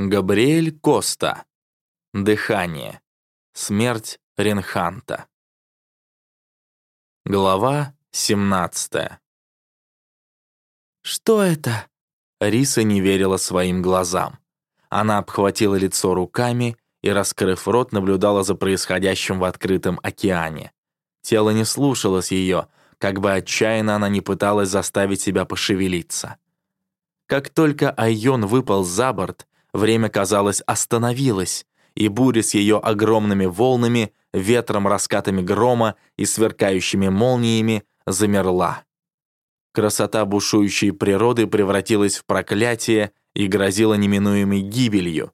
Габриэль Коста. Дыхание. Смерть Ренханта. Глава 17. «Что это?» Риса не верила своим глазам. Она обхватила лицо руками и, раскрыв рот, наблюдала за происходящим в открытом океане. Тело не слушалось ее, как бы отчаянно она не пыталась заставить себя пошевелиться. Как только Айон выпал за борт, время, казалось, остановилось, и буря с ее огромными волнами, ветром, раскатами грома и сверкающими молниями замерла. Красота бушующей природы превратилась в проклятие и грозила неминуемой гибелью.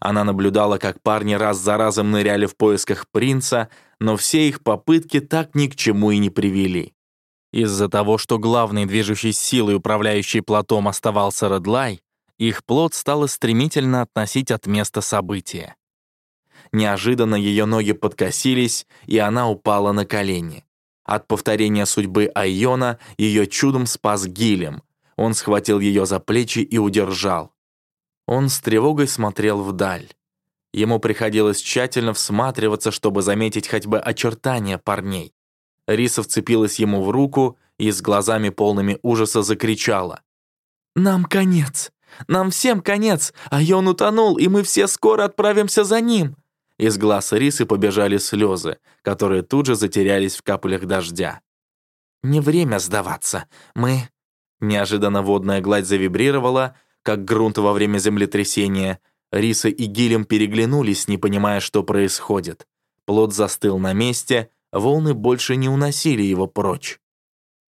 Она наблюдала, как парни раз за разом ныряли в поисках принца, но все их попытки так ни к чему и не привели. Из-за того, что главной движущей силой, управляющей плотом, оставался Редлай, их плод стало стремительно относить от места события. Неожиданно ее ноги подкосились, и она упала на колени. От повторения судьбы Айона ее чудом спас Гилем. Он схватил ее за плечи и удержал. Он с тревогой смотрел вдаль. Ему приходилось тщательно всматриваться, чтобы заметить хоть бы очертания парней. Риса вцепилась ему в руку и с глазами полными ужаса закричала. «Нам конец! Нам всем конец! А он утонул, и мы все скоро отправимся за ним!» Из глаз Рисы побежали слезы, которые тут же затерялись в каплях дождя. «Не время сдаваться. Мы...» Неожиданно водная гладь завибрировала, как грунт во время землетрясения. Риса и Гилем переглянулись, не понимая, что происходит. Плод застыл на месте, волны больше не уносили его прочь.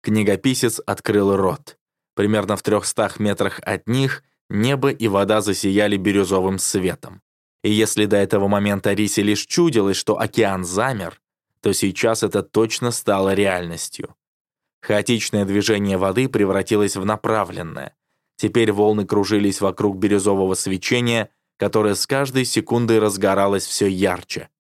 Книгописец открыл рот. Примерно в трехстах метрах от них небо и вода засияли бирюзовым светом. И если до этого момента Рисе лишь чудилось, что океан замер, то сейчас это точно стало реальностью. Хаотичное движение воды превратилось в направленное. Теперь волны кружились вокруг бирюзового свечения, которое с каждой секундой разгоралось все ярче.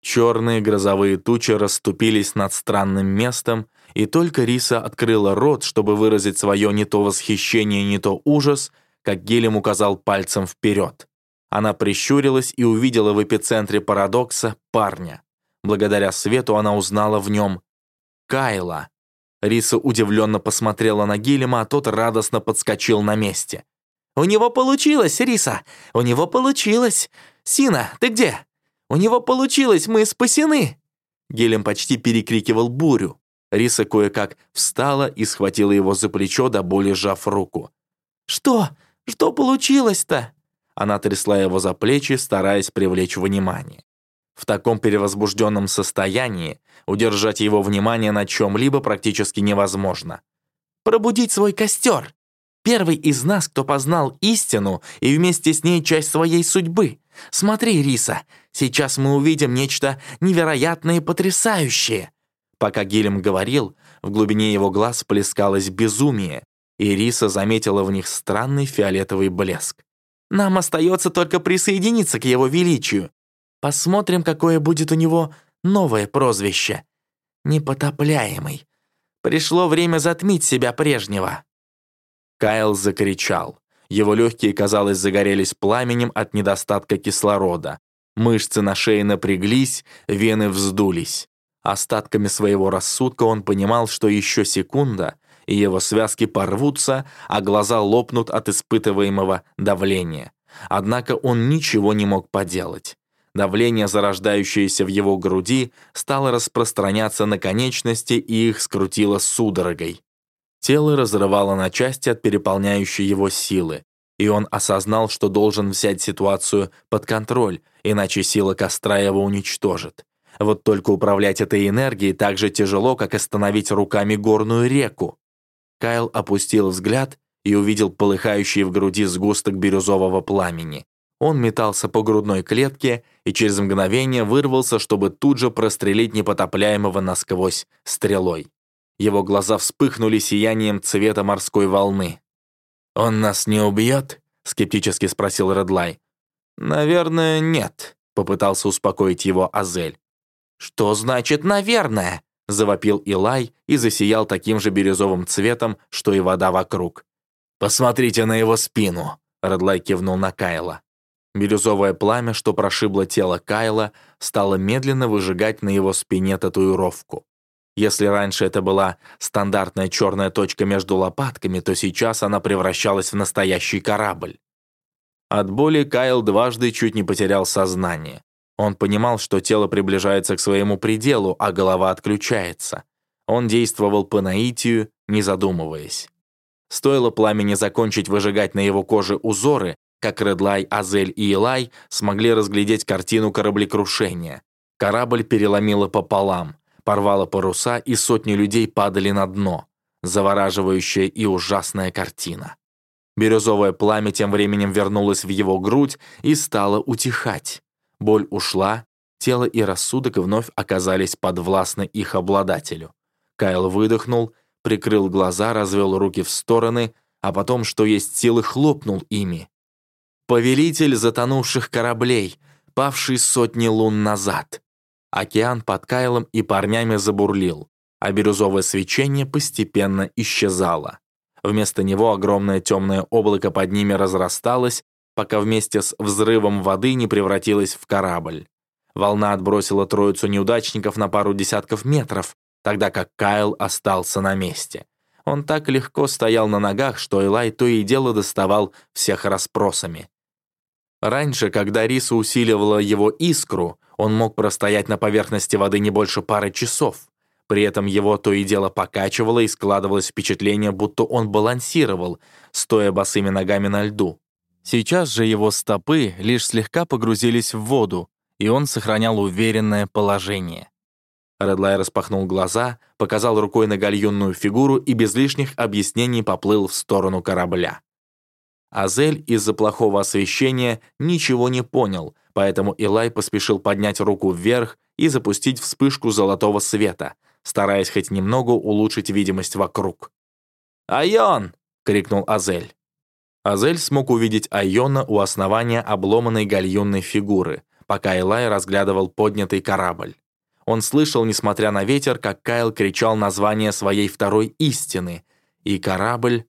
Черные грозовые тучи расступились над странным местом, и только Риса открыла рот, чтобы выразить свое не то восхищение, не то ужас, как Гелем указал пальцем вперед. Она прищурилась и увидела в эпицентре парадокса парня. Благодаря свету она узнала в нем Кайла. Риса удивленно посмотрела на Гилема, а тот радостно подскочил на месте. «У него получилось, Риса! У него получилось! Сина, ты где?» У него получилось, мы спасены!» Гелем почти перекрикивал бурю. Риса кое-как встала и схватила его за плечо, до боли сжав руку. «Что? Что получилось-то?» Она трясла его за плечи, стараясь привлечь внимание. В таком перевозбужденном состоянии удержать его внимание на чем-либо практически невозможно. «Пробудить свой костер! Первый из нас, кто познал истину и вместе с ней часть своей судьбы. Смотри, Риса, сейчас мы увидим нечто невероятное и потрясающее». Пока Гилем говорил, в глубине его глаз плескалось безумие, и Риса заметила в них странный фиолетовый блеск. «Нам остается только присоединиться к его величию. Посмотрим, какое будет у него новое прозвище. Непотопляемый. Пришло время затмить себя прежнего». Кайл закричал. Его легкие, казалось, загорелись пламенем от недостатка кислорода. Мышцы на шее напряглись, вены вздулись. Остатками своего рассудка он понимал, что еще секунда, и его связки порвутся, а глаза лопнут от испытываемого давления. Однако он ничего не мог поделать. Давление, зарождающееся в его груди, стало распространяться на конечности и их скрутило судорогой. Тело разрывало на части от переполняющей его силы, и он осознал, что должен взять ситуацию под контроль, иначе сила костра его уничтожит. Вот только управлять этой энергией так же тяжело, как остановить руками горную реку. Кайл опустил взгляд и увидел полыхающий в груди сгусток бирюзового пламени. Он метался по грудной клетке и через мгновение вырвался, чтобы тут же прострелить непотопляемого насквозь стрелой. Его глаза вспыхнули сиянием цвета морской волны. «Он нас не убьет?» — скептически спросил Редлай. «Наверное, нет», — попытался успокоить его Азель. «Что значит «наверное»?» — завопил Илай и засиял таким же бирюзовым цветом, что и вода вокруг. «Посмотрите на его спину», — Редлай кивнул на Кайла. Бирюзовое пламя, что прошибло тело Кайла, стало медленно выжигать на его спине татуировку. Если раньше это была стандартная черная точка между лопатками, то сейчас она превращалась в настоящий корабль. От боли Кайл дважды чуть не потерял сознание. Он понимал, что тело приближается к своему пределу, а голова отключается. Он действовал по наитию, не задумываясь. Стоило пламени закончить выжигать на его коже узоры, как Редлай, Азель и Илай смогли разглядеть картину кораблекрушения. Корабль переломило пополам, порвало паруса, и сотни людей падали на дно. Завораживающая и ужасная картина. Бирюзовое пламя тем временем вернулось в его грудь и стало утихать. Боль ушла, тело и рассудок вновь оказались подвластны их обладателю. Кайл выдохнул, прикрыл глаза, развел руки в стороны, а потом, что есть силы, хлопнул ими. Повелитель затонувших кораблей, павший сотни лун назад. Океан под Кайлом и парнями забурлил, а бирюзовое свечение постепенно исчезало. Вместо него огромное темное облако под ними разрасталось, пока вместе с взрывом воды не превратилось в корабль. Волна отбросила троицу неудачников на пару десятков метров, тогда как Кайл остался на месте. Он так легко стоял на ногах, что Элай то и дело доставал всех расспросами. Раньше, когда Риса усиливала его искру, он мог простоять на поверхности воды не больше пары часов. При этом его то и дело покачивало и складывалось впечатление, будто он балансировал, стоя босыми ногами на льду. Сейчас же его стопы лишь слегка погрузились в воду, и он сохранял уверенное положение. Редлай распахнул глаза, показал рукой на гальюнную фигуру и без лишних объяснений поплыл в сторону корабля. Азель из-за плохого освещения ничего не понял, поэтому Илай поспешил поднять руку вверх и запустить вспышку золотого света, стараясь хоть немного улучшить видимость вокруг. «Айон!» — крикнул Азель. Азель смог увидеть Айона у основания обломанной гальюнной фигуры, пока Элай разглядывал поднятый корабль. Он слышал, несмотря на ветер, как Кайл кричал название своей второй истины, и корабль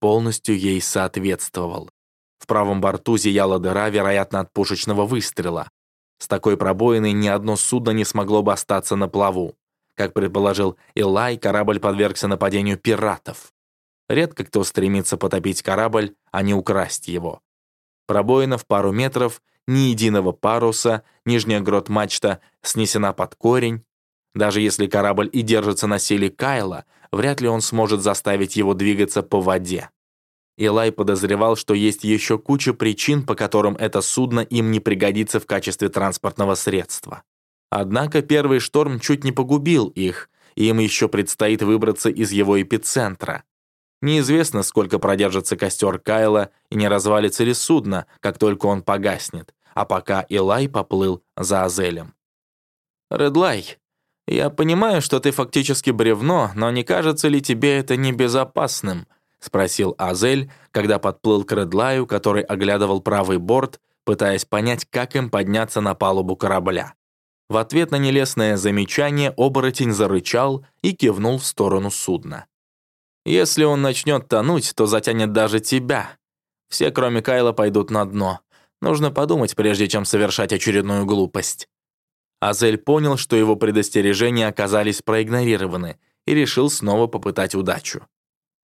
полностью ей соответствовал. В правом борту зияла дыра, вероятно, от пушечного выстрела. С такой пробоиной ни одно судно не смогло бы остаться на плаву. Как предположил Илай, корабль подвергся нападению пиратов. Редко кто стремится потопить корабль, а не украсть его. Пробоина в пару метров, ни единого паруса, нижняя грот-мачта снесена под корень. Даже если корабль и держится на силе Кайла, вряд ли он сможет заставить его двигаться по воде. Илай подозревал, что есть еще куча причин, по которым это судно им не пригодится в качестве транспортного средства. Однако первый шторм чуть не погубил их, и им еще предстоит выбраться из его эпицентра. Неизвестно, сколько продержится костер Кайла и не развалится ли судно, как только он погаснет, а пока Илай поплыл за Азелем. «Редлай, я понимаю, что ты фактически бревно, но не кажется ли тебе это небезопасным?» — спросил Азель, когда подплыл к Редлаю, который оглядывал правый борт, пытаясь понять, как им подняться на палубу корабля. В ответ на нелестное замечание оборотень зарычал и кивнул в сторону судна. «Если он начнет тонуть, то затянет даже тебя. Все, кроме Кайла, пойдут на дно. Нужно подумать, прежде чем совершать очередную глупость». Азель понял, что его предостережения оказались проигнорированы, и решил снова попытать удачу.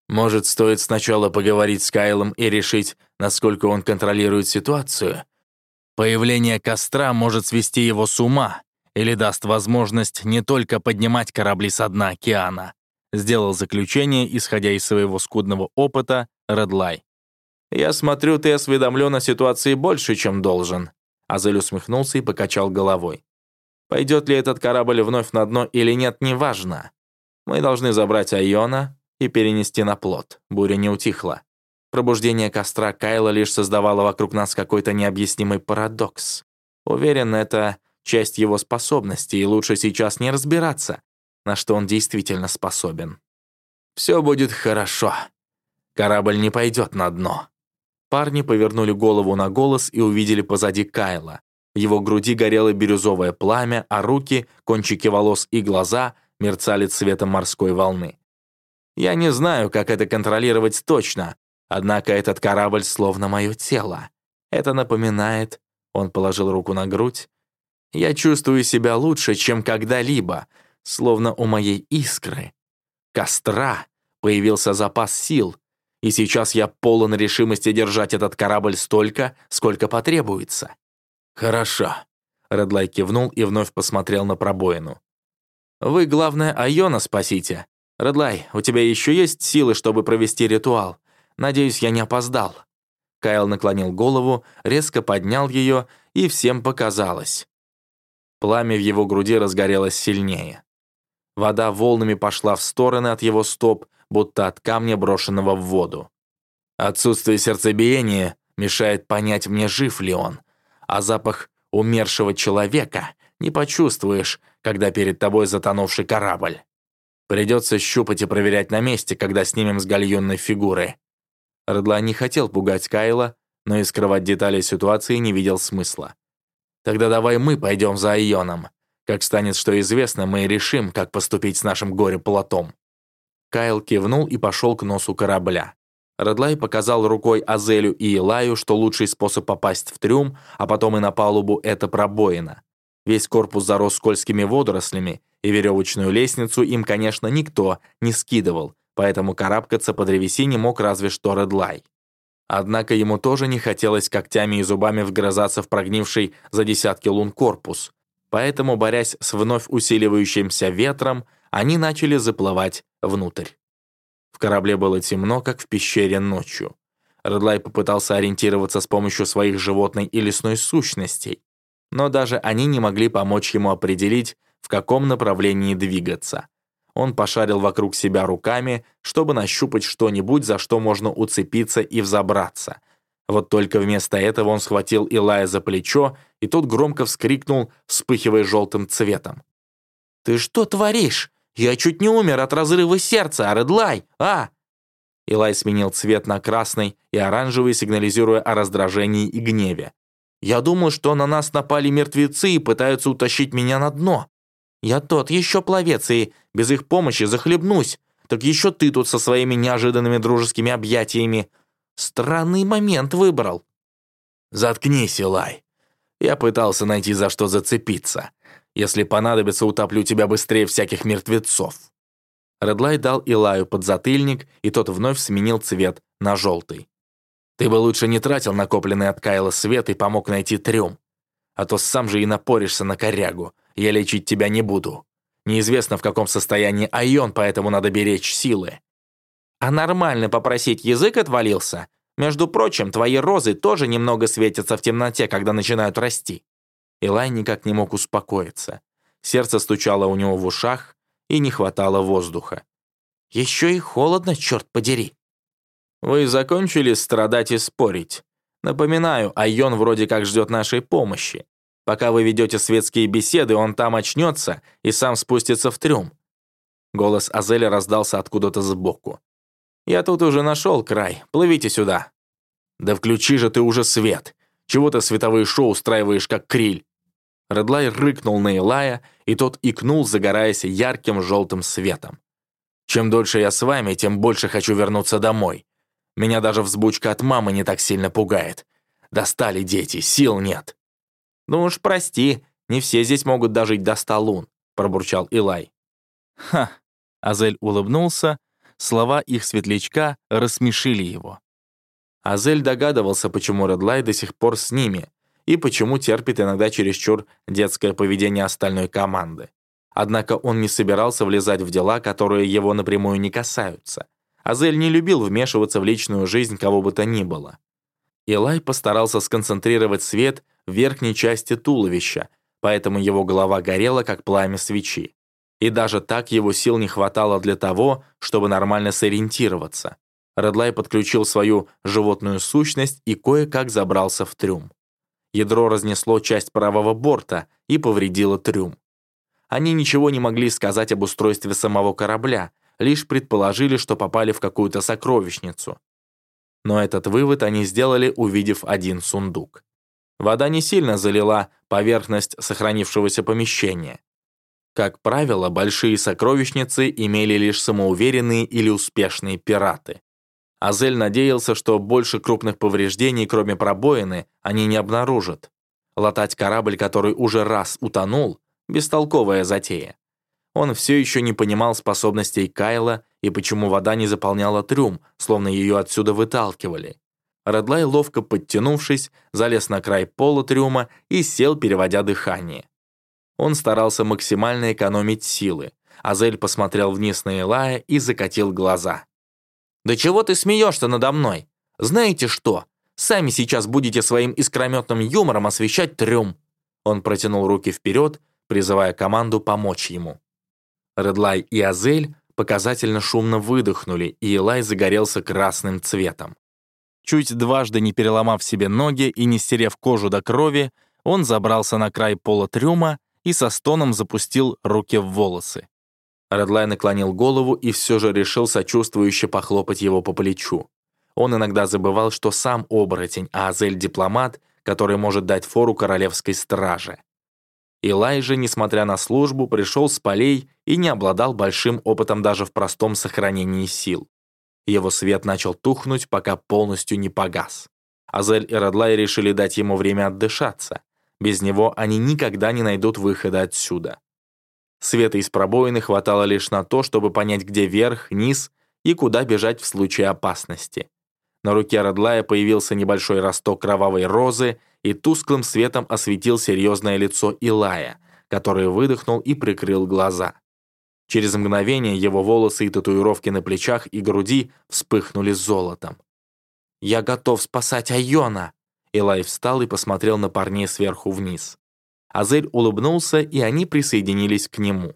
«Может, стоит сначала поговорить с Кайлом и решить, насколько он контролирует ситуацию? Появление костра может свести его с ума, или даст возможность не только поднимать корабли со дна океана, сделал заключение, исходя из своего скудного опыта, Редлай. «Я смотрю, ты осведомлен о ситуации больше, чем должен». Азель усмехнулся и покачал головой. «Пойдет ли этот корабль вновь на дно или нет, неважно. Мы должны забрать Айона и перенести на плот. Буря не утихла. Пробуждение костра Кайла лишь создавало вокруг нас какой-то необъяснимый парадокс. Уверен, это часть его способностей, и лучше сейчас не разбираться, на что он действительно способен. Все будет хорошо. Корабль не пойдет на дно. Парни повернули голову на голос и увидели позади Кайла. В его груди горело бирюзовое пламя, а руки, кончики волос и глаза мерцали цветом морской волны. Я не знаю, как это контролировать точно, однако этот корабль словно мое тело. Это напоминает, он положил руку на грудь, я чувствую себя лучше, чем когда-либо, словно у моей искры, костра, появился запас сил, и сейчас я полон решимости держать этот корабль столько, сколько потребуется. Хорошо. Редлай кивнул и вновь посмотрел на пробоину. «Вы, главное, Айона спасите. Редлай, у тебя еще есть силы, чтобы провести ритуал? Надеюсь, я не опоздал». Кайл наклонил голову, резко поднял ее, и всем показалось. Пламя в его груди разгорелось сильнее. Вода волнами пошла в стороны от его стоп, будто от камня, брошенного в воду. Отсутствие сердцебиения мешает понять мне, жив ли он, а запах умершего человека не почувствуешь, когда перед тобой затонувший корабль. Придется щупать и проверять на месте, когда снимем с гальюнной фигуры. Редла не хотел пугать Кайла, но и скрывать детали ситуации не видел смысла. Тогда давай мы пойдем за Айоном. Как станет что известно, мы решим, как поступить с нашим горе-платом». Кайл кивнул и пошел к носу корабля. Редлай показал рукой Азелю и Илаю, что лучший способ попасть в трюм, а потом и на палубу — это пробоина. Весь корпус зарос скользкими водорослями, и веревочную лестницу им, конечно, никто не скидывал, поэтому карабкаться по древесине мог разве что Редлай. Однако ему тоже не хотелось когтями и зубами вгрызаться в прогнивший за десятки лун корпус, поэтому, борясь с вновь усиливающимся ветром, они начали заплывать внутрь. В корабле было темно, как в пещере ночью. Редлай попытался ориентироваться с помощью своих животной и лесной сущностей, но даже они не могли помочь ему определить, в каком направлении двигаться. Он пошарил вокруг себя руками, чтобы нащупать что-нибудь, за что можно уцепиться и взобраться. Вот только вместо этого он схватил Илая за плечо, и тот громко вскрикнул, вспыхивая желтым цветом. «Ты что творишь? «Я чуть не умер от разрыва сердца, Редлай! А!» Илай сменил цвет на красный и оранжевый, сигнализируя о раздражении и гневе. «Я думал, что на нас напали мертвецы и пытаются утащить меня на дно. Я тот еще пловец, и без их помощи захлебнусь. Так еще ты тут со своими неожиданными дружескими объятиями. Странный момент выбрал». «Заткнись, Илай. Я пытался найти за что зацепиться. Если понадобится, утоплю тебя быстрее всяких мертвецов». Редлай дал Илаю подзатыльник, и тот вновь сменил цвет на желтый. «Ты бы лучше не тратил накопленный от Кайла свет и помог найти трюм. А то сам же и напоришься на корягу. Я лечить тебя не буду. Неизвестно, в каком состоянии Айон, поэтому надо беречь силы». «А нормально попросить язык отвалился? Между прочим, твои розы тоже немного светятся в темноте, когда начинают расти». Илай никак не мог успокоиться. Сердце стучало у него в ушах, и не хватало воздуха. «Еще и холодно, черт подери!» «Вы закончили страдать и спорить. Напоминаю, Айон вроде как ждет нашей помощи. Пока вы ведете светские беседы, он там очнется и сам спустится в трюм». Голос Азеля раздался откуда-то сбоку. «Я тут уже нашел край. Плывите сюда». «Да включи же ты уже свет. Чего ты световые шоу устраиваешь, как криль?» Редлай рыкнул на Илая, и тот икнул, загораясь ярким желтым светом. «Чем дольше я с вами, тем больше хочу вернуться домой. Меня даже взбучка от мамы не так сильно пугает. Достали дети, сил нет». «Ну уж прости, не все здесь могут дожить до ста лун», пробурчал Илай. «Ха!» — Азель улыбнулся, слова их светлячка рассмешили его. Азель догадывался, почему Редлай до сих пор с ними, и почему терпит иногда чересчур детское поведение остальной команды. Однако он не собирался влезать в дела, которые его напрямую не касаются. Азель не любил вмешиваться в личную жизнь кого бы то ни было. Илай постарался сконцентрировать свет в верхней части туловища, поэтому его голова горела, как пламя свечи. И даже так его сил не хватало для того, чтобы нормально сориентироваться. Редлай подключил свою животную сущность и кое-как забрался в трюм. Ядро разнесло часть правого борта и повредило трюм. Они ничего не могли сказать об устройстве самого корабля, лишь предположили, что попали в какую-то сокровищницу. Но этот вывод они сделали, увидев один сундук. Вода не сильно залила поверхность сохранившегося помещения. Как правило, большие сокровищницы имели лишь самоуверенные или успешные пираты. Азель надеялся, что больше крупных повреждений, кроме пробоины, они не обнаружат. Латать корабль, который уже раз утонул, бестолковая затея. Он все еще не понимал способностей Кайла и почему вода не заполняла трюм, словно ее отсюда выталкивали. Редлай, ловко подтянувшись, залез на край пола трюма и сел, переводя дыхание. Он старался максимально экономить силы. Азель посмотрел вниз на Элая и закатил глаза. «Да чего ты смеешься надо мной? Знаете что? Сами сейчас будете своим искрометным юмором освещать трюм». Он протянул руки вперед, призывая команду помочь ему. Редлай и Азель показательно шумно выдохнули, и Элай загорелся красным цветом. Чуть дважды не переломав себе ноги и не стерев кожу до крови, он забрался на край пола трюма и со стоном запустил руки в волосы. Редлай наклонил голову и все же решил сочувствующе похлопать его по плечу. Он иногда забывал, что сам оборотень, а Азель — дипломат, который может дать фору королевской страже. Илай же, несмотря на службу, пришел с полей и не обладал большим опытом даже в простом сохранении сил. Его свет начал тухнуть, пока полностью не погас. Азель и Радлай решили дать ему время отдышаться. Без него они никогда не найдут выхода отсюда. Света из пробоины хватало лишь на то, чтобы понять, где верх, низ и куда бежать в случае опасности. На руке Радлая появился небольшой росток кровавой розы и тусклым светом осветил серьезное лицо Илая, который выдохнул и прикрыл глаза. Через мгновение его волосы и татуировки на плечах и груди вспыхнули золотом. «Я готов спасать Айона!» Элай встал и посмотрел на парней сверху вниз. Азель улыбнулся, и они присоединились к нему.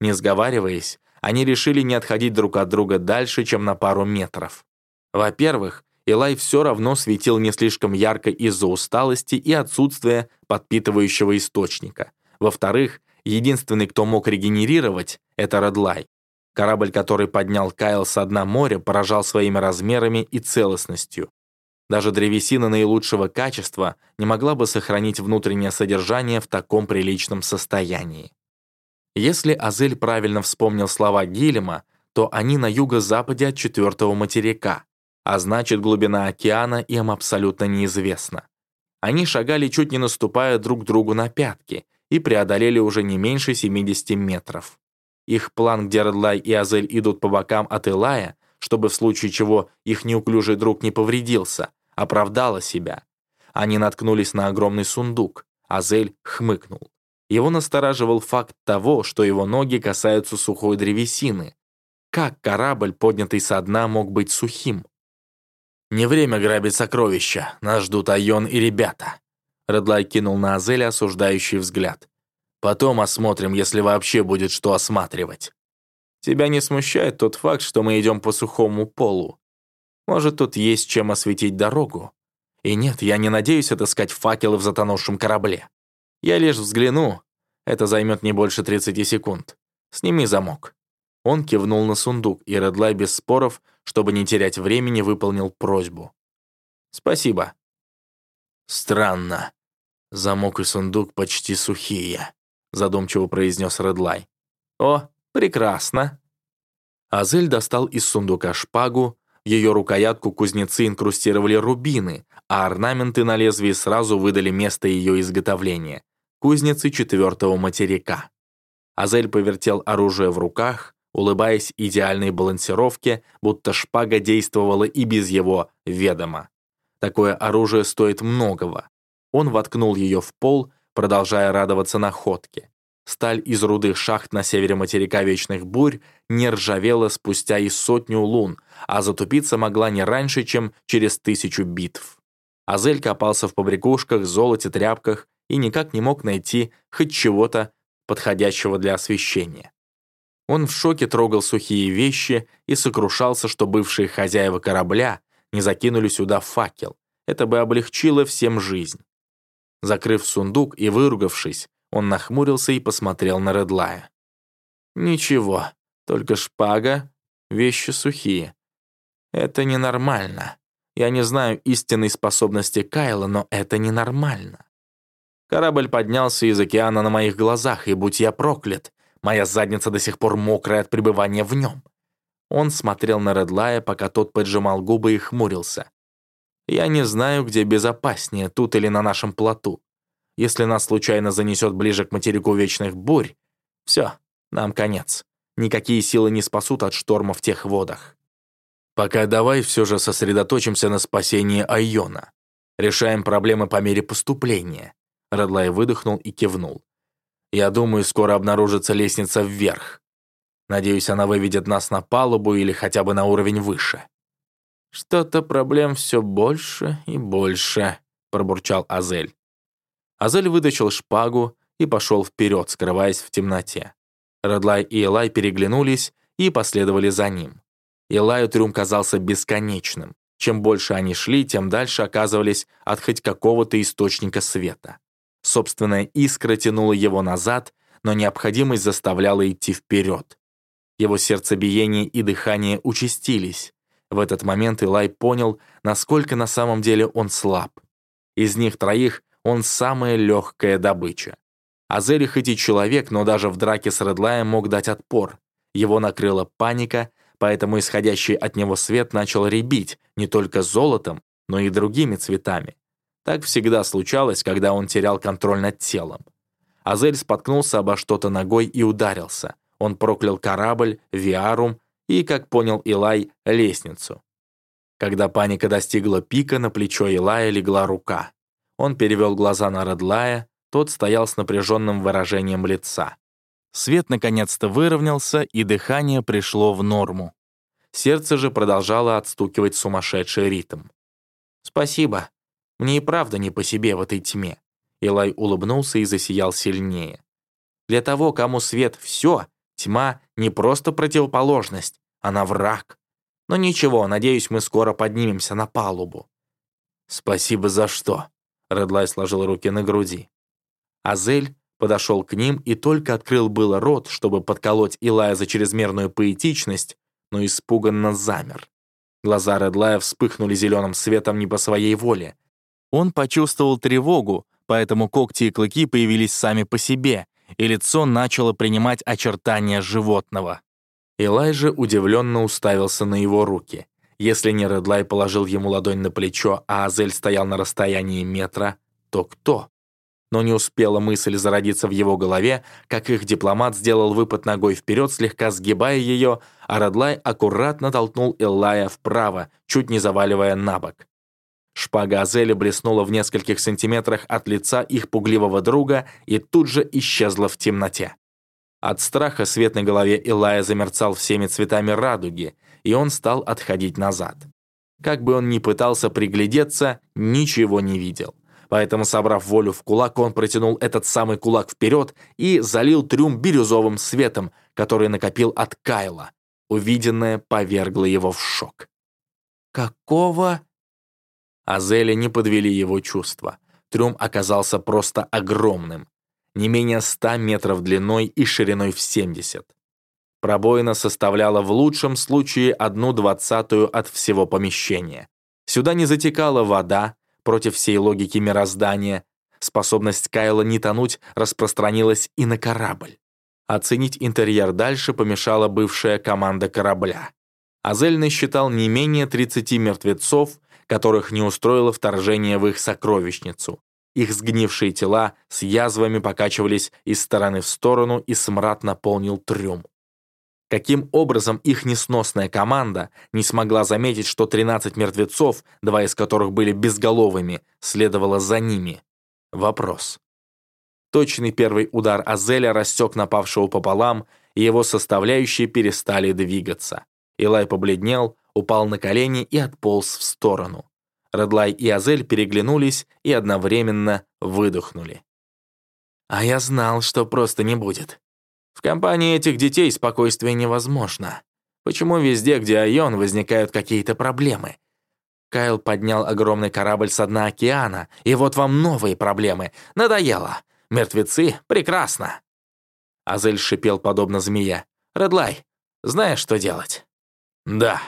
Не сговариваясь, они решили не отходить друг от друга дальше, чем на пару метров. Во-первых, Элай все равно светил не слишком ярко из-за усталости и отсутствия подпитывающего источника. Во-вторых, единственный, кто мог регенерировать, это Редлай. Корабль, который поднял Кайл со дна моря, поражал своими размерами и целостностью. Даже древесина наилучшего качества не могла бы сохранить внутреннее содержание в таком приличном состоянии. Если Азель правильно вспомнил слова Гилема, то они на юго-западе от четвертого материка, а значит, глубина океана им абсолютно неизвестна. Они шагали, чуть не наступая друг другу на пятки, и преодолели уже не меньше 70 метров. Их план, где Редлай и Азель идут по бокам от Элая, чтобы в случае чего их неуклюжий друг не повредился, оправдала себя. Они наткнулись на огромный сундук. Азель хмыкнул. Его настораживал факт того, что его ноги касаются сухой древесины. Как корабль, поднятый со дна, мог быть сухим? «Не время грабить сокровища. Нас ждут Айон и ребята». Редлай кинул на Азеля осуждающий взгляд. «Потом осмотрим, если вообще будет что осматривать». «Тебя не смущает тот факт, что мы идем по сухому полу?» Может, тут есть чем осветить дорогу? И нет, я не надеюсь отыскать факелы в затонувшем корабле. Я лишь взгляну. Это займет не больше 30 секунд. Сними замок». Он кивнул на сундук, и Редлай без споров, чтобы не терять времени, выполнил просьбу. «Спасибо». «Странно. Замок и сундук почти сухие», задумчиво произнес Редлай. «О, прекрасно». Азель достал из сундука шпагу, ее рукоятку кузнецы инкрустировали рубины, а орнаменты на лезвии сразу выдали место ее изготовления — кузницы четвертого материка. Азель повертел оружие в руках, улыбаясь идеальной балансировке, будто шпага действовала и без его ведома. Такое оружие стоит многого. Он воткнул ее в пол, продолжая радоваться находке. Сталь из рудых шахт на севере материка Вечных Бурь не ржавела спустя и сотню лун, а затупиться могла не раньше, чем через тысячу битв. Азель копался в побрякушках, золоте, тряпках и никак не мог найти хоть чего-то подходящего для освещения. Он в шоке трогал сухие вещи и сокрушался, что бывшие хозяева корабля не закинули сюда факел. Это бы облегчило всем жизнь. Закрыв сундук и выругавшись, он нахмурился и посмотрел на Редлая. «Ничего, только шпага, вещи сухие. Это ненормально. Я не знаю истинной способности Кайла, но это ненормально. Корабль поднялся из океана на моих глазах, и будь я проклят, моя задница до сих пор мокрая от пребывания в нем. Он смотрел на Редлая, пока тот поджимал губы и хмурился. «Я не знаю, где безопаснее, тут или на нашем плоту. Если нас случайно занесет ближе к материку вечных бурь, все, нам конец. Никакие силы не спасут от шторма в тех водах. Пока давай все же сосредоточимся на спасении Айона. Решаем проблемы по мере поступления». Редлай выдохнул и кивнул. «Я думаю, скоро обнаружится лестница вверх. Надеюсь, она выведет нас на палубу или хотя бы на уровень выше». «Что-то проблем все больше и больше», — пробурчал Азель. Азель вытащил шпагу и пошел вперед, скрываясь в темноте. Редлай и Элай переглянулись и последовали за ним. Элаю трюм казался бесконечным. Чем больше они шли, тем дальше оказывались от хоть какого-то источника света. Собственная искра тянула его назад, но необходимость заставляла идти вперед. Его сердцебиение и дыхание участились. В этот момент Илай понял, насколько на самом деле он слаб. Из них троих он самая легкая добыча. Азери хоть и человек, но даже в драке с Редлаем мог дать отпор. Его накрыла паника, поэтому исходящий от него свет начал рябить не только золотом, но и другими цветами. Так всегда случалось, когда он терял контроль над телом. Азель споткнулся обо что-то ногой и ударился. Он проклял корабль, Виарум и, как понял Илай, лестницу. Когда паника достигла пика, на плечо Илая легла рука. Он перевел глаза на Редлая, тот стоял с напряженным выражением лица. Свет наконец-то выровнялся, и дыхание пришло в норму. Сердце же продолжало отстукивать сумасшедший ритм. «Спасибо. Мне и правда не по себе в этой тьме». Илай улыбнулся и засиял сильнее. «Для того, кому свет — все, Тьма — не просто противоположность, она враг. Но ничего, надеюсь, мы скоро поднимемся на палубу». «Спасибо за что?» — Редлай сложил руки на груди. Азель подошел к ним и только открыл было рот, чтобы подколоть Илая за чрезмерную поэтичность, но испуганно замер. Глаза Редлая вспыхнули зеленым светом не по своей воле. Он почувствовал тревогу, поэтому когти и клыки появились сами по себе, и лицо начало принимать очертания животного. Элайжа удивленно уставился на его руки. Если не Редлай положил ему ладонь на плечо, а Азель стоял на расстоянии метра, то кто? Но не успела мысль зародиться в его голове, как их дипломат сделал выпад ногой вперед, слегка сгибая ее, а Редлай аккуратно толкнул Эллая вправо, чуть не заваливая на бок. Шпага Азели блеснула в нескольких сантиметрах от лица их пугливого друга и тут же исчезла в темноте. От страха свет на голове Илая замерцал всеми цветами радуги, и он стал отходить назад. Как бы он ни пытался приглядеться, ничего не видел. Поэтому, собрав волю в кулак, он протянул этот самый кулак вперед и залил трюм бирюзовым светом, который накопил от Кайла. Увиденное повергло его в шок. «Какого?» а Зеле не подвели его чувства. Трюм оказался просто огромным. Не менее 100 метров длиной и шириной в 70. Пробоина составляла в лучшем случае одну двадцатую от всего помещения. Сюда не затекала вода, против всей логики мироздания. Способность Кайла не тонуть распространилась и на корабль. Оценить интерьер дальше помешала бывшая команда корабля. Азель насчитал не менее 30 мертвецов которых не устроило вторжение в их сокровищницу. Их сгнившие тела с язвами покачивались из стороны в сторону, и смрад наполнил трюм. Каким образом их несносная команда не смогла заметить, что 13 мертвецов, два из которых были безголовыми, следовало за ними? Вопрос. Точный первый удар Азеля рассек напавшего пополам, и его составляющие перестали двигаться. Илай побледнел, упал на колени и отполз в сторону. Редлай и Азель переглянулись и одновременно выдохнули. «А я знал, что просто не будет. В компании этих детей спокойствие невозможно. Почему везде, где Айон, возникают какие-то проблемы? Кайл поднял огромный корабль со дна океана, и вот вам новые проблемы. Надоело. Мертвецы? Прекрасно!» Азель шипел подобно змея. «Редлай, знаешь, что делать?» «Да».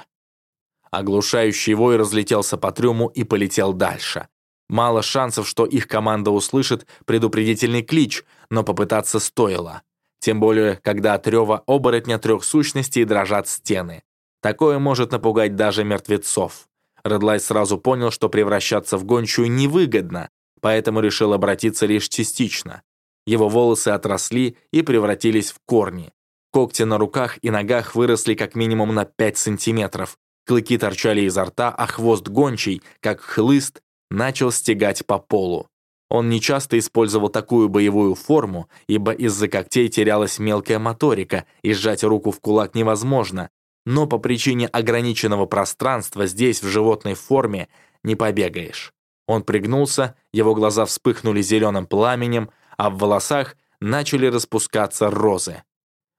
Оглушающий вой разлетелся по трюму и полетел дальше. Мало шансов, что их команда услышит предупредительный клич, но попытаться стоило. Тем более, когда от рева оборотня трех сущностей дрожат стены. Такое может напугать даже мертвецов. Редлай сразу понял, что превращаться в гончую невыгодно, поэтому решил обратиться лишь частично. Его волосы отросли и превратились в корни. Когти на руках и ногах выросли как минимум на 5 сантиметров. Клыки торчали изо рта, а хвост гончий, как хлыст, начал стегать по полу. Он нечасто использовал такую боевую форму, ибо из-за когтей терялась мелкая моторика, и сжать руку в кулак невозможно, но по причине ограниченного пространства здесь, в животной форме, не побегаешь. Он пригнулся, его глаза вспыхнули зеленым пламенем, а в волосах начали распускаться розы.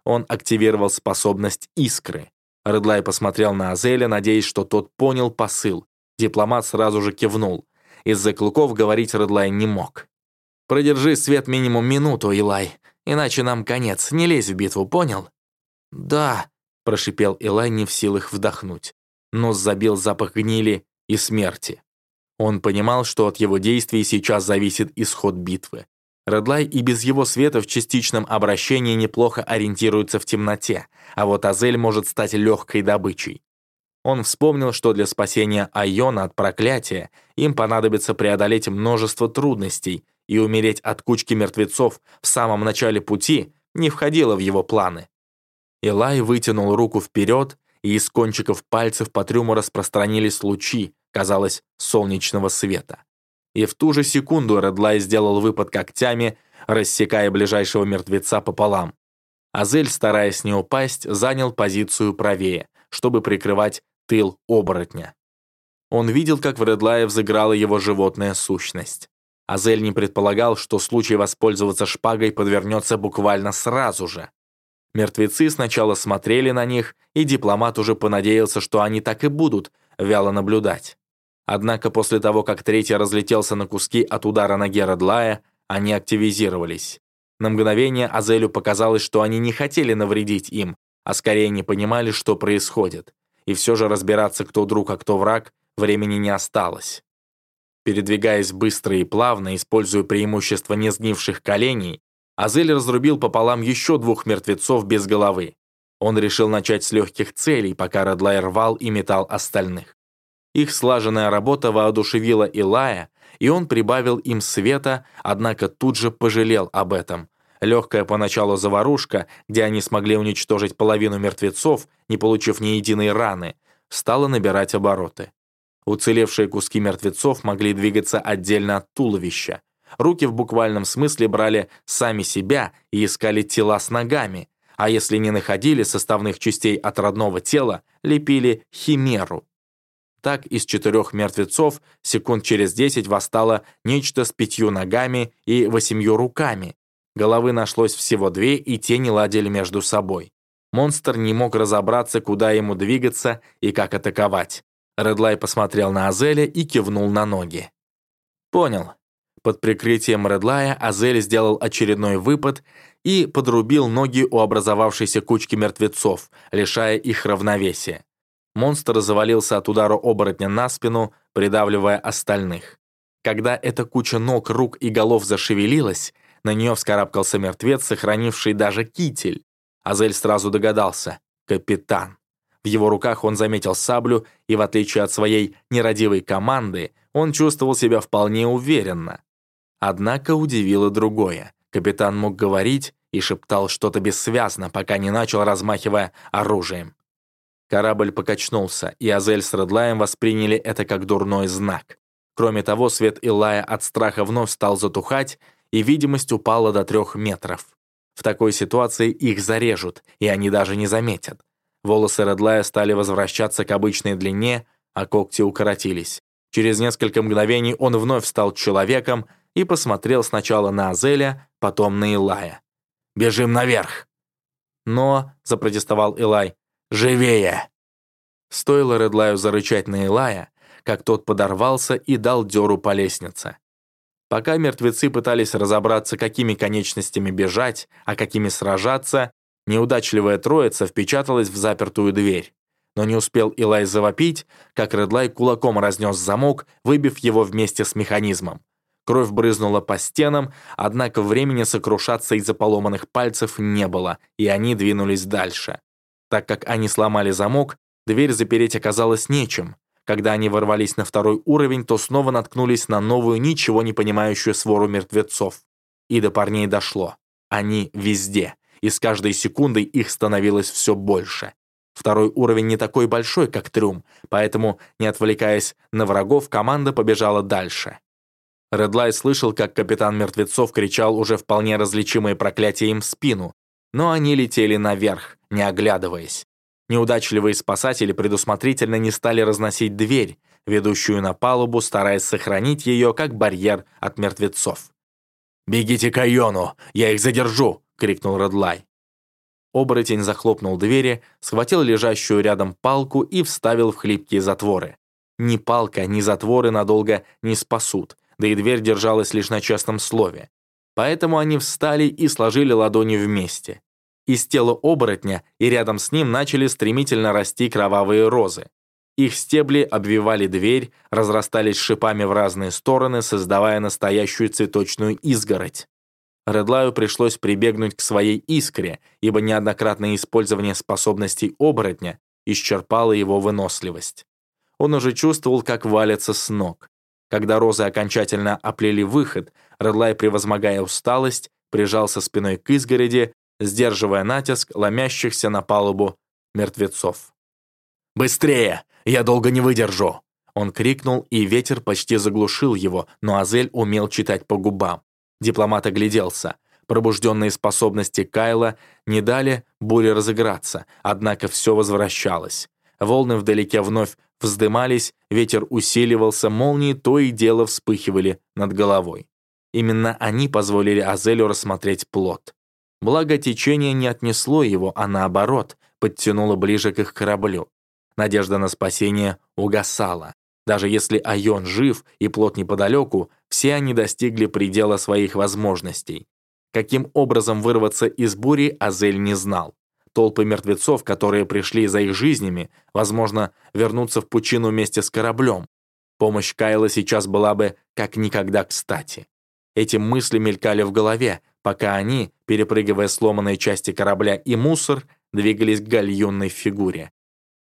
Он активировал способность искры. Редлай посмотрел на Азеля, надеясь, что тот понял посыл. Дипломат сразу же кивнул. Из-за клыков говорить Редлай не мог. «Продержи свет минимум минуту, Илай, иначе нам конец. Не лезь в битву, понял?» «Да», — прошипел Илай, не в силах вдохнуть. Нос забил запах гнили и смерти. Он понимал, что от его действий сейчас зависит исход битвы. Редлай и без его света в частичном обращении неплохо ориентируется в темноте, а вот Азель может стать легкой добычей. Он вспомнил, что для спасения Айона от проклятия им понадобится преодолеть множество трудностей, и умереть от кучки мертвецов в самом начале пути не входило в его планы. Илай вытянул руку вперед, и из кончиков пальцев по трюму распространились лучи, казалось, солнечного света и в ту же секунду Редлай сделал выпад когтями, рассекая ближайшего мертвеца пополам. Азель, стараясь не упасть, занял позицию правее, чтобы прикрывать тыл оборотня. Он видел, как в Редлае взыграла его животная сущность. Азель не предполагал, что случай воспользоваться шпагой подвернется буквально сразу же. Мертвецы сначала смотрели на них, и дипломат уже понадеялся, что они так и будут вяло наблюдать. Однако после того, как третий разлетелся на куски от удара ноги Редлая, они активизировались. На мгновение Азелю показалось, что они не хотели навредить им, а скорее не понимали, что происходит. И все же разбираться, кто друг, а кто враг, времени не осталось. Передвигаясь быстро и плавно, используя преимущество несгнивших коленей, Азель разрубил пополам еще двух мертвецов без головы. Он решил начать с легких целей, пока Редлай рвал и метал остальных. Их слаженная работа воодушевила Илая, и он прибавил им света, однако тут же пожалел об этом. Легкая поначалу заварушка, где они смогли уничтожить половину мертвецов, не получив ни единой раны, стала набирать обороты. Уцелевшие куски мертвецов могли двигаться отдельно от туловища. Руки в буквальном смысле брали сами себя и искали тела с ногами, а если не находили составных частей от родного тела, лепили химеру. Так из четырех мертвецов секунд через десять восстало нечто с пятью ногами и восемью руками. Головы нашлось всего две, и те не ладили между собой. Монстр не мог разобраться, куда ему двигаться и как атаковать. Редлай посмотрел на Азеля и кивнул на ноги. «Понял». Под прикрытием Редлая Азель сделал очередной выпад и подрубил ноги у образовавшейся кучки мертвецов, лишая их равновесия. Монстр завалился от удара оборотня на спину, придавливая остальных. Когда эта куча ног, рук и голов зашевелилась, на нее вскарабкался мертвец, сохранивший даже китель. Азель сразу догадался — капитан. В его руках он заметил саблю, и в отличие от своей нерадивой команды, он чувствовал себя вполне уверенно. Однако удивило другое. Капитан мог говорить и шептал что-то бессвязно, пока не начал, размахивая оружием. Корабль покачнулся, и Азель с Редлаем восприняли это как дурной знак. Кроме того, свет Илая от страха вновь стал затухать, и видимость упала до трех метров. В такой ситуации их зарежут, и они даже не заметят. Волосы Редлая стали возвращаться к обычной длине, а когти укоротились. Через несколько мгновений он вновь стал человеком и посмотрел сначала на Азеля, потом на Илая. «Бежим наверх!» «Но», — запротестовал Илай, «Живее!» Стоило Редлаю зарычать на Илая, как тот подорвался и дал дёру по лестнице. Пока мертвецы пытались разобраться, какими конечностями бежать, а какими сражаться, неудачливая троица впечаталась в запертую дверь. Но не успел Илай завопить, как Редлай кулаком разнес замок, выбив его вместе с механизмом. Кровь брызнула по стенам, однако времени сокрушаться из-за поломанных пальцев не было, и они двинулись дальше. Так как они сломали замок, Дверь запереть оказалось нечем. Когда они ворвались на второй уровень, то снова наткнулись на новую, ничего не понимающую свору мертвецов. И до парней дошло. Они везде, и с каждой секундой их становилось все больше. Второй уровень не такой большой, как трюм, поэтому, не отвлекаясь на врагов, команда побежала дальше. Редлай слышал, как капитан мертвецов кричал уже вполне различимые проклятия им в спину, но они летели наверх, не оглядываясь. Неудачливые спасатели предусмотрительно не стали разносить дверь, ведущую на палубу, стараясь сохранить ее как барьер от мертвецов. «Бегите к Айону! Я их задержу!» — крикнул Редлай. Оборотень захлопнул двери, схватил лежащую рядом палку и вставил в хлипкие затворы. Ни палка, ни затворы надолго не спасут, да и дверь держалась лишь на честном слове. Поэтому они встали и сложили ладони вместе. Из тела оборотня и рядом с ним начали стремительно расти кровавые розы. Их стебли обвивали дверь, разрастались шипами в разные стороны, создавая настоящую цветочную изгородь. Редлаю пришлось прибегнуть к своей искре, ибо неоднократное использование способностей оборотня исчерпало его выносливость. Он уже чувствовал, как валятся с ног. Когда розы окончательно оплели выход, Редлай, превозмогая усталость, прижался спиной к изгороди сдерживая натиск ломящихся на палубу мертвецов. «Быстрее! Я долго не выдержу!» Он крикнул, и ветер почти заглушил его, но Азель умел читать по губам. Дипломат огляделся. Пробужденные способности Кайла не дали буре разыграться, однако все возвращалось. Волны вдалеке вновь вздымались, ветер усиливался, молнии то и дело вспыхивали над головой. Именно они позволили Азелю рассмотреть плод. Благо, течение не отнесло его, а наоборот, подтянуло ближе к их кораблю. Надежда на спасение угасала. Даже если Айон жив и плот неподалеку, все они достигли предела своих возможностей. Каким образом вырваться из бури, Азель не знал. Толпы мертвецов, которые пришли за их жизнями, возможно, вернутся в пучину вместе с кораблем. Помощь Кайла сейчас была бы как никогда кстати. Эти мысли мелькали в голове, пока они, перепрыгивая сломанные части корабля и мусор, двигались к гальюнной фигуре.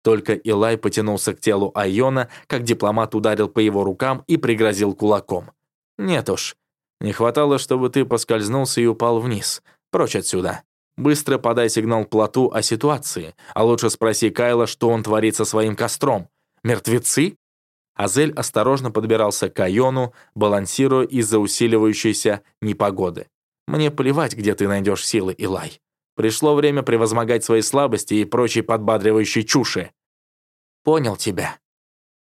Только Илай потянулся к телу Айона, как дипломат ударил по его рукам и пригрозил кулаком. «Нет уж, не хватало, чтобы ты поскользнулся и упал вниз. Прочь отсюда. Быстро подай сигнал плоту о ситуации, а лучше спроси Кайла, что он творит со своим костром. Мертвецы?» Азель осторожно подбирался к Айону, балансируя из-за усиливающейся непогоды. Мне плевать, где ты найдешь силы, Илай. Пришло время превозмогать свои слабости и прочие подбадривающие чуши. Понял тебя.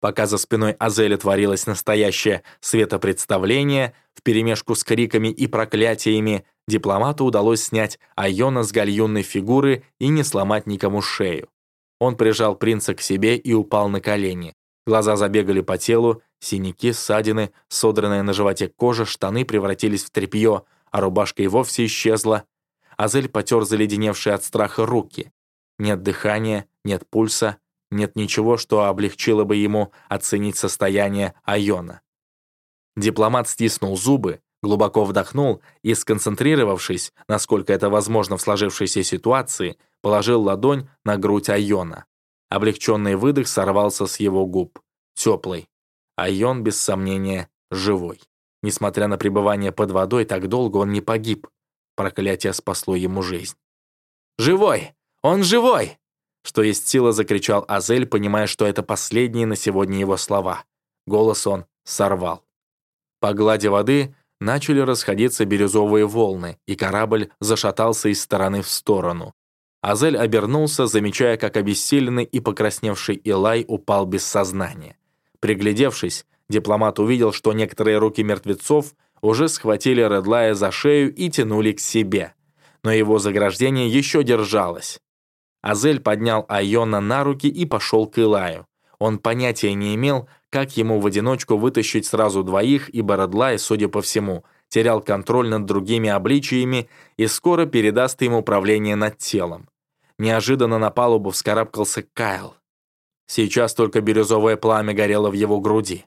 Пока за спиной Азеля творилось настоящее светопредставление, вперемешку с криками и проклятиями, дипломату удалось снять Айона с гальюнной фигуры и не сломать никому шею. Он прижал принца к себе и упал на колени. Глаза забегали по телу, синяки, ссадины, содранная на животе кожа, штаны превратились в тряпье, а рубашка и вовсе исчезла. Азель потер заледеневшие от страха руки. Нет дыхания, нет пульса, нет ничего, что облегчило бы ему оценить состояние Айона. Дипломат стиснул зубы, глубоко вдохнул и, сконцентрировавшись, насколько это возможно в сложившейся ситуации, положил ладонь на грудь Айона. Облегченный выдох сорвался с его губ. Теплый. Айон, без сомнения, живой. Несмотря на пребывание под водой так долго, он не погиб. Проклятие спасло ему жизнь. «Живой! Он живой!» Что есть сила, закричал Азель, понимая, что это последние на сегодня его слова. Голос он сорвал. По глади воды начали расходиться бирюзовые волны, и корабль зашатался из стороны в сторону. Азель обернулся, замечая, как обессиленный и покрасневший Илай упал без сознания. Приглядевшись, Дипломат увидел, что некоторые руки мертвецов уже схватили Редлая за шею и тянули к себе. Но его заграждение еще держалось. Азель поднял Айона на руки и пошел к Илаю. Он понятия не имел, как ему в одиночку вытащить сразу двоих, ибо Редлай, судя по всему, терял контроль над другими обличиями и скоро передаст им управление над телом. Неожиданно на палубу вскарабкался Кайл. Сейчас только бирюзовое пламя горело в его груди.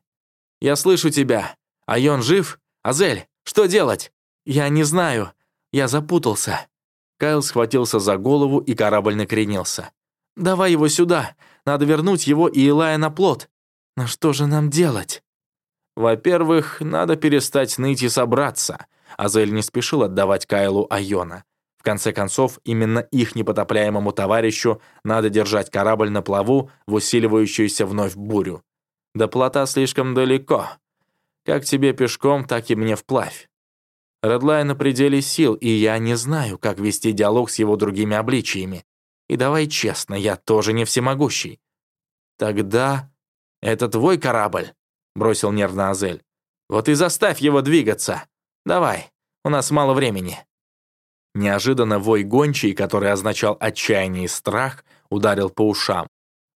«Я слышу тебя. Айон жив? Азель, что делать?» «Я не знаю. Я запутался». Кайл схватился за голову, и корабль накренился. «Давай его сюда. Надо вернуть его и Илая на плот. Но что же нам делать? Во-первых, надо перестать ныть и собраться. Азель не спешил отдавать Кайлу Айона. В конце концов, именно их непотопляемому товарищу надо держать корабль на плаву в усиливающуюся вновь бурю. До плота слишком далеко. Как тебе пешком, так и мне вплавь. Редлай на пределе сил, и я не знаю, как вести диалог с его другими обличиями. И давай честно, я тоже не всемогущий. Тогда это твой корабль, бросил нервно Азель. Вот и заставь его двигаться. Давай, у нас мало времени. Неожиданно вой гончий, который означал отчаяние и страх, ударил по ушам.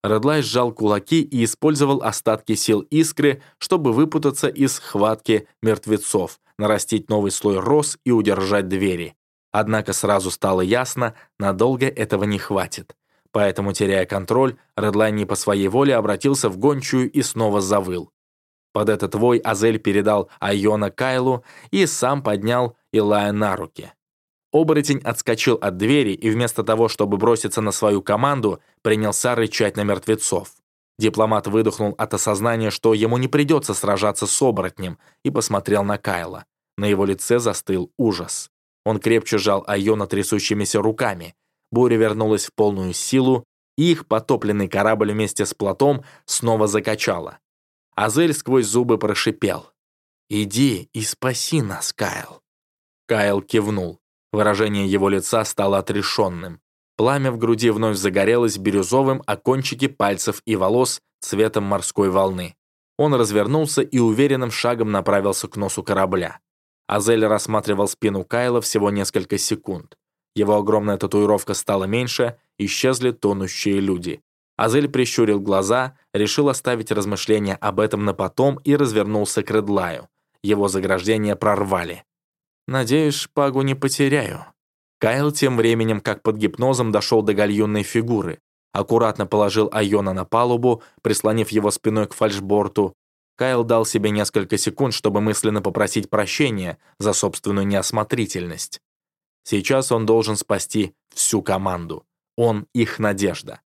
Редлай сжал кулаки и использовал остатки сил искры, чтобы выпутаться из хватки мертвецов, нарастить новый слой роз и удержать двери. Однако сразу стало ясно, надолго этого не хватит. Поэтому, теряя контроль, Редлайн не по своей воле обратился в гончую и снова завыл. Под этот вой Азель передал Айона Кайлу и сам поднял Илая на руки. Оборотень отскочил от двери и вместо того, чтобы броситься на свою команду, принялся рычать на мертвецов. Дипломат выдохнул от осознания, что ему не придется сражаться с оборотнем, и посмотрел на Кайла. На его лице застыл ужас. Он крепче сжал Айона трясущимися руками. Буря вернулась в полную силу, и их потопленный корабль вместе с плотом снова закачало. Азель сквозь зубы прошипел. «Иди и спаси нас, Кайл». Кайл кивнул. Выражение его лица стало отрешенным. Пламя в груди вновь загорелось бирюзовым, а кончики пальцев и волос цветом морской волны. Он развернулся и уверенным шагом направился к носу корабля. Азель рассматривал спину Кайла всего несколько секунд. Его огромная татуировка стала меньше, исчезли тонущие люди. Азель прищурил глаза, решил оставить размышления об этом на потом и развернулся к Редлаю. Его заграждение прорвали. «Надеюсь, шпагу не потеряю». Кайл тем временем, как под гипнозом, дошел до гальюнной фигуры. Аккуратно положил Айона на палубу, прислонив его спиной к фальшборту, Кайл дал себе несколько секунд, чтобы мысленно попросить прощения за собственную неосмотрительность. Сейчас он должен спасти всю команду. Он их надежда.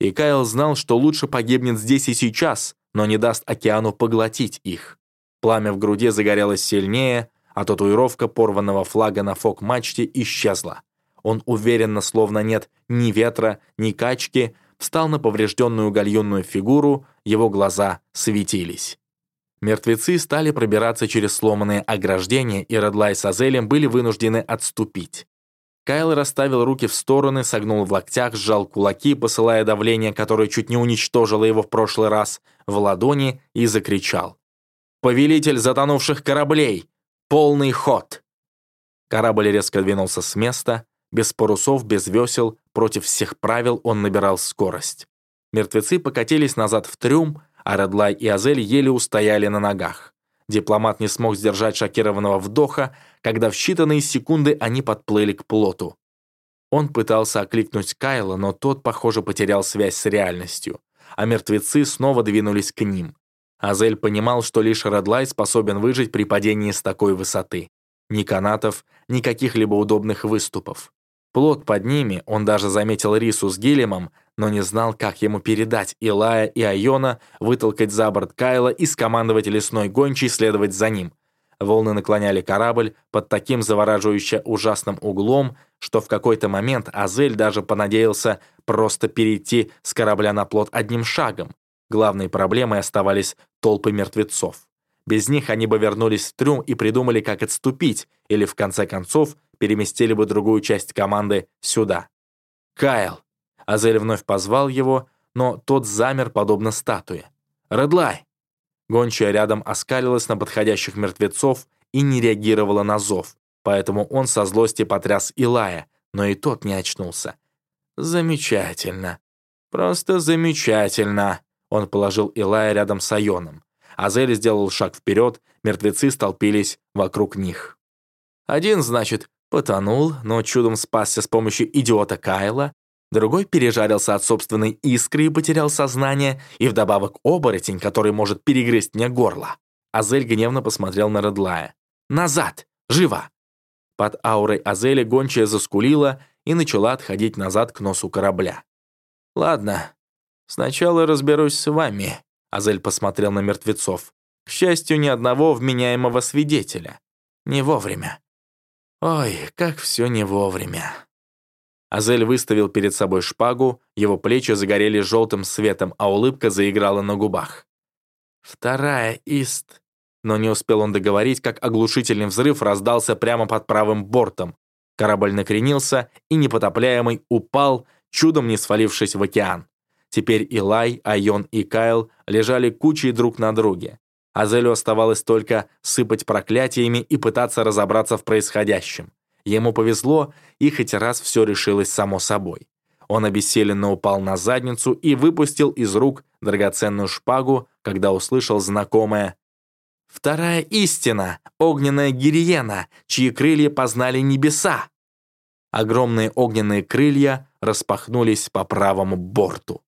И Кайл знал, что лучше погибнет здесь и сейчас, но не даст океану поглотить их. Пламя в груди загорелось сильнее, а татуировка порванного флага на фок-мачте исчезла. Он уверенно, словно нет ни ветра, ни качки, встал на поврежденную гальюнную фигуру, его глаза светились. Мертвецы стали пробираться через сломанные ограждения, и Редлай с Азелем были вынуждены отступить. Кайл расставил руки в стороны, согнул в локтях, сжал кулаки, посылая давление, которое чуть не уничтожило его в прошлый раз, в ладони и закричал. «Повелитель затонувших кораблей! Полный ход!» Корабль резко двинулся с места, без парусов, без весел, против всех правил он набирал скорость. Мертвецы покатились назад в трюм, а Редлай и Азель еле устояли на ногах. Дипломат не смог сдержать шокированного вдоха, когда в считанные секунды они подплыли к плоту. Он пытался окликнуть Кайла, но тот, похоже, потерял связь с реальностью, а мертвецы снова двинулись к ним. Азель понимал, что лишь Редлай способен выжить при падении с такой высоты. Ни канатов, ни каких-либо удобных выступов. Плот под ними, он даже заметил Рису с Гилемом, но не знал, как ему передать Илая и Айона, вытолкать за борт Кайла и скомандовать лесной гончий следовать за ним. Волны наклоняли корабль под таким завораживающе ужасным углом, что в какой-то момент Азель даже понадеялся просто перейти с корабля на плот одним шагом. Главной проблемой оставались толпы мертвецов. Без них они бы вернулись в трюм и придумали, как отступить, или в конце концов переместили бы другую часть команды сюда. «Кайл!» Азель вновь позвал его, но тот замер, подобно статуе. «Редлай!» Гончая рядом оскалилась на подходящих мертвецов и не реагировала на зов, поэтому он со злости потряс Илая, но и тот не очнулся. «Замечательно. Просто замечательно!» Он положил Илая рядом с Айоном. Азель сделал шаг вперед, мертвецы столпились вокруг них. Один, значит, потонул, но чудом спасся с помощью идиота Кайла, Другой пережарился от собственной искры и потерял сознание, и вдобавок оборотень, который может перегрызть мне горло. Азель гневно посмотрел на Редлая. «Назад! Живо!» Под аурой Азеля гончая заскулила и начала отходить назад к носу корабля. «Ладно, «Сначала разберусь с вами», — Азель посмотрел на мертвецов. «К счастью, ни одного вменяемого свидетеля. Не вовремя. Ой, как все не вовремя». Азель выставил перед собой шпагу, его плечи загорели желтым светом, а улыбка заиграла на губах. «Вторая ист...» Но не успел он договорить, как оглушительный взрыв раздался прямо под правым бортом. Корабль накренился, и непотопляемый упал, чудом не свалившись в океан. Теперь Илай, Айон и Кайл лежали кучей друг на друге. Азелю оставалось только сыпать проклятиями и пытаться разобраться в происходящем. Ему повезло, и хоть раз все решилось само собой. Он обессиленно упал на задницу и выпустил из рук драгоценную шпагу, когда услышал знакомое «Вторая истина, огненная гириена, чьи крылья познали небеса». Огромные огненные крылья распахнулись по правому борту.